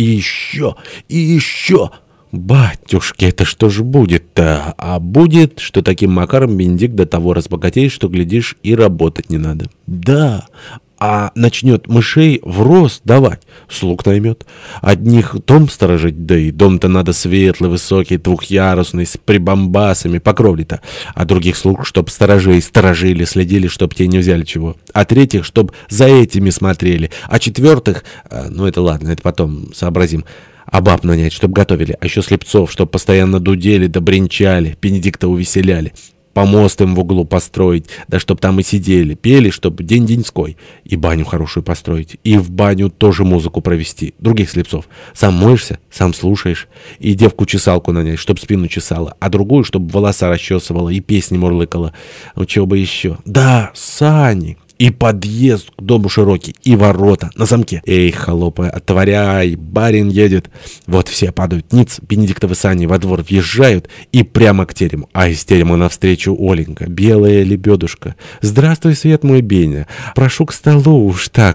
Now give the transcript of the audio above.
И еще, и еще. Батюшки, это что ж будет-то? А будет, что таким макаром Бенедикт до того разбогатеет, что, глядишь, и работать не надо. Да, а начнет мышей в рост давать, слуг наймет. Одних дом сторожить, да и дом-то надо светлый, высокий, двухъярусный, с прибамбасами, по кровле-то. А других слуг, чтоб сторожей сторожили, следили, чтоб те не взяли чего. А третьих, чтоб за этими смотрели. А четвертых, э, ну это ладно, это потом сообразим. А баб нанять, чтоб готовили. А еще слепцов, чтоб постоянно дудели да бренчали, Бенедикта увеселяли помост им в углу построить, да чтоб там и сидели, пели, чтоб день-деньской, и баню хорошую построить, и в баню тоже музыку провести, других слепцов. Сам моешься, сам слушаешь, и девку-чесалку нанять, чтоб спину чесала, а другую, чтоб волоса расчесывала и песни мурлыкала. Ну, чего бы еще? Да, сани. И подъезд к дому широкий, и ворота на замке. Эй, холопы, отворяй, барин едет. Вот все падают ниц, Бенедиктовы сани во двор въезжают и прямо к терему. А из терема навстречу Оленька, белая лебедушка. Здравствуй, свет мой, Беня. Прошу к столу уж так.